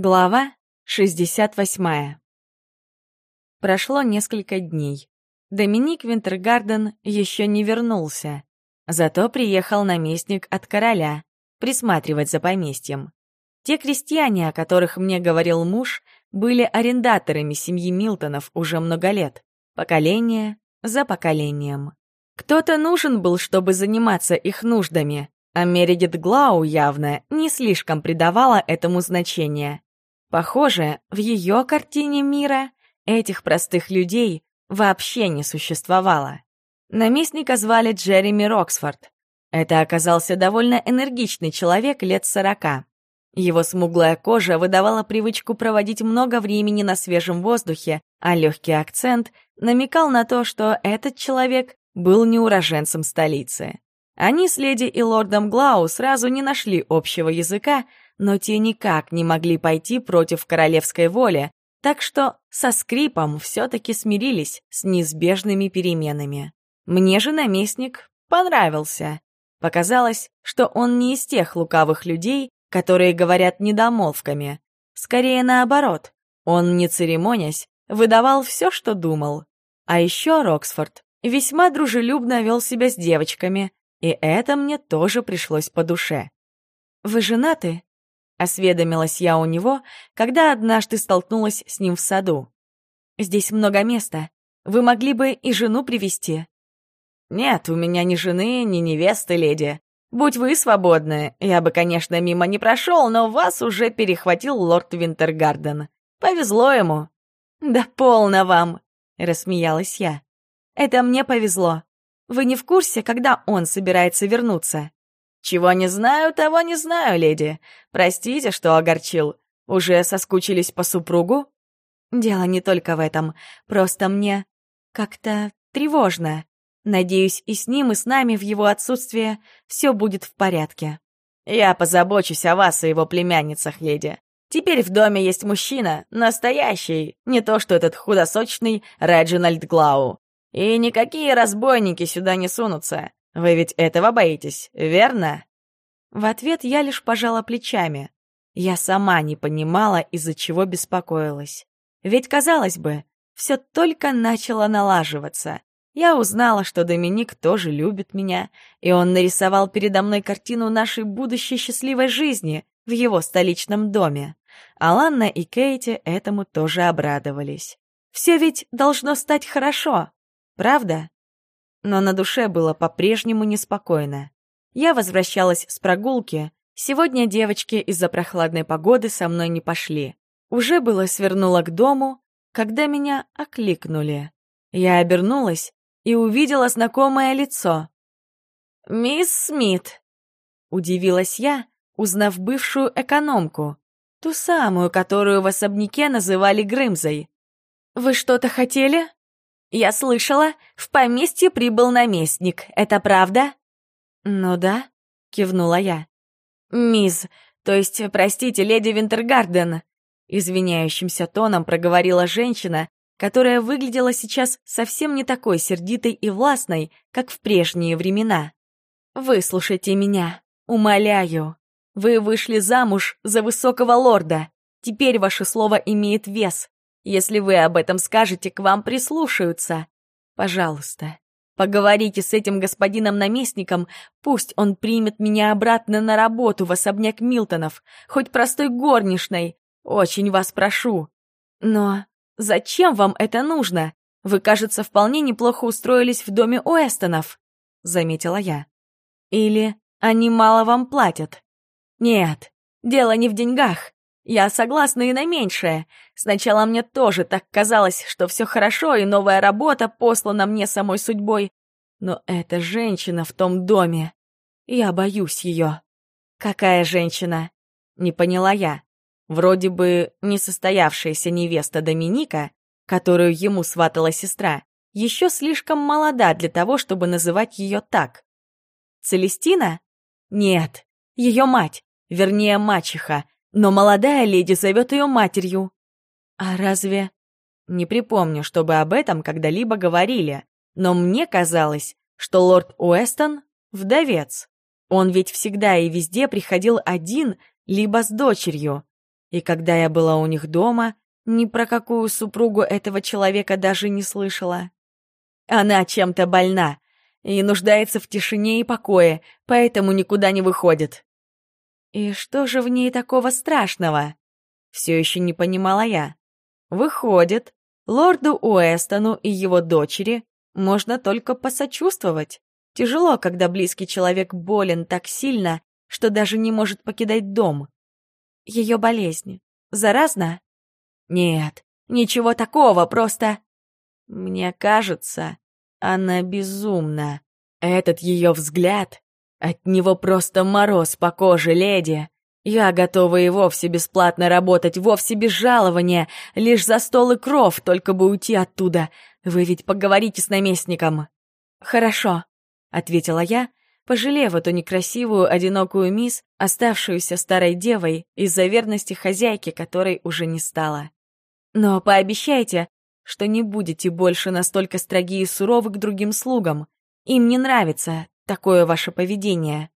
Глава 68. Прошло несколько дней. Доминик Винтергарден еще не вернулся. Зато приехал наместник от короля присматривать за поместьем. Те крестьяне, о которых мне говорил муж, были арендаторами семьи Милтонов уже много лет, поколение за поколением. Кто-то нужен был, чтобы заниматься их нуждами, а Мередит Глау явно не слишком придавала этому значения. Похоже, в ее картине мира этих простых людей вообще не существовало. Наместника звали Джереми Роксфорд. Это оказался довольно энергичный человек лет сорока. Его смуглая кожа выдавала привычку проводить много времени на свежем воздухе, а легкий акцент намекал на то, что этот человек был не уроженцем столицы. Они с леди и лордом Глау сразу не нашли общего языка, но те никак не могли пойти против королевской воли, так что со скрипом все-таки смирились с неизбежными переменами. Мне же наместник понравился. Показалось, что он не из тех лукавых людей, которые говорят недомолвками. Скорее наоборот, он, не церемонясь, выдавал все, что думал. А еще Роксфорд весьма дружелюбно вел себя с девочками, и это мне тоже пришлось по душе. «Вы женаты?» Осведомилась я у него, когда однажды столкнулась с ним в саду. «Здесь много места. Вы могли бы и жену привести. «Нет, у меня ни жены, ни невесты, леди. Будь вы свободны, я бы, конечно, мимо не прошел, но вас уже перехватил лорд Винтергарден. Повезло ему». «Да полно вам!» — рассмеялась я. «Это мне повезло. Вы не в курсе, когда он собирается вернуться?» «Чего не знаю, того не знаю, леди. Простите, что огорчил. Уже соскучились по супругу?» «Дело не только в этом. Просто мне как-то тревожно. Надеюсь, и с ним, и с нами в его отсутствие все будет в порядке». «Я позабочусь о вас и его племянницах, леди. Теперь в доме есть мужчина, настоящий, не то что этот худосочный Реджинальд Глау. И никакие разбойники сюда не сунутся. Вы ведь этого боитесь, верно?» В ответ я лишь пожала плечами. Я сама не понимала, из-за чего беспокоилась. Ведь, казалось бы, все только начало налаживаться. Я узнала, что Доминик тоже любит меня, и он нарисовал передо мной картину нашей будущей счастливой жизни в его столичном доме. Аланна и Кейти этому тоже обрадовались. Все ведь должно стать хорошо, правда? Но на душе было по-прежнему неспокойно. Я возвращалась с прогулки. Сегодня девочки из-за прохладной погоды со мной не пошли. Уже было свернула к дому, когда меня окликнули. Я обернулась и увидела знакомое лицо. «Мисс Смит!» — удивилась я, узнав бывшую экономку, ту самую, которую в особняке называли Грымзой. «Вы что-то хотели?» «Я слышала, в поместье прибыл наместник. Это правда?» «Ну да», — кивнула я. «Мисс, то есть, простите, леди Винтергарден», — извиняющимся тоном проговорила женщина, которая выглядела сейчас совсем не такой сердитой и властной, как в прежние времена. «Выслушайте меня, умоляю. Вы вышли замуж за высокого лорда. Теперь ваше слово имеет вес. Если вы об этом скажете, к вам прислушаются. Пожалуйста, поговорите с этим господином-наместником, пусть он примет меня обратно на работу в особняк Милтонов, хоть простой горничной. Очень вас прошу. Но зачем вам это нужно? Вы, кажется, вполне неплохо устроились в доме Уэстонов, заметила я. Или они мало вам платят? Нет, дело не в деньгах. Я согласна и на меньшее. Сначала мне тоже так казалось, что все хорошо, и новая работа послана мне самой судьбой. Но эта женщина в том доме. Я боюсь ее. Какая женщина? Не поняла я. Вроде бы несостоявшаяся невеста Доминика, которую ему сватала сестра, еще слишком молода для того, чтобы называть ее так. Целестина? Нет, ее мать, вернее мачеха, но молодая леди зовет ее матерью. А разве... Не припомню, чтобы об этом когда-либо говорили, но мне казалось, что лорд Уэстон — вдовец. Он ведь всегда и везде приходил один, либо с дочерью. И когда я была у них дома, ни про какую супругу этого человека даже не слышала. Она чем-то больна и нуждается в тишине и покое, поэтому никуда не выходит. И что же в ней такого страшного? Все еще не понимала я. Выходит, лорду Уэстону и его дочери можно только посочувствовать. Тяжело, когда близкий человек болен так сильно, что даже не может покидать дом. Ее болезнь заразна? Нет, ничего такого, просто... Мне кажется, она безумна. Этот ее взгляд, от него просто мороз по коже, леди. Я готова и вовсе бесплатно работать, вовсе без жалования, лишь за стол и кров, только бы уйти оттуда. Вы ведь поговорите с наместником. Хорошо, ответила я, пожалев эту некрасивую, одинокую мисс, оставшуюся старой девой из-за верности хозяйки, которой уже не стало. Но пообещайте, что не будете больше настолько строги и суровы к другим слугам. Им не нравится такое ваше поведение.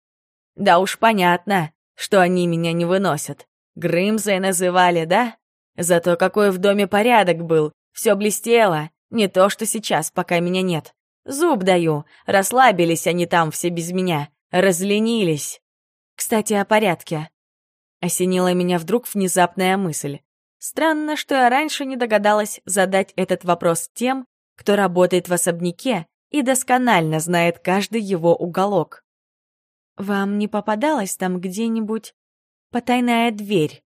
Да уж понятно, что они меня не выносят. Грымзой называли, да? Зато какой в доме порядок был, все блестело, не то что сейчас, пока меня нет. Зуб даю, расслабились они там все без меня, разленились. Кстати, о порядке. Осенила меня вдруг внезапная мысль. Странно, что я раньше не догадалась задать этот вопрос тем, кто работает в особняке и досконально знает каждый его уголок. «Вам не попадалась там где-нибудь потайная дверь?»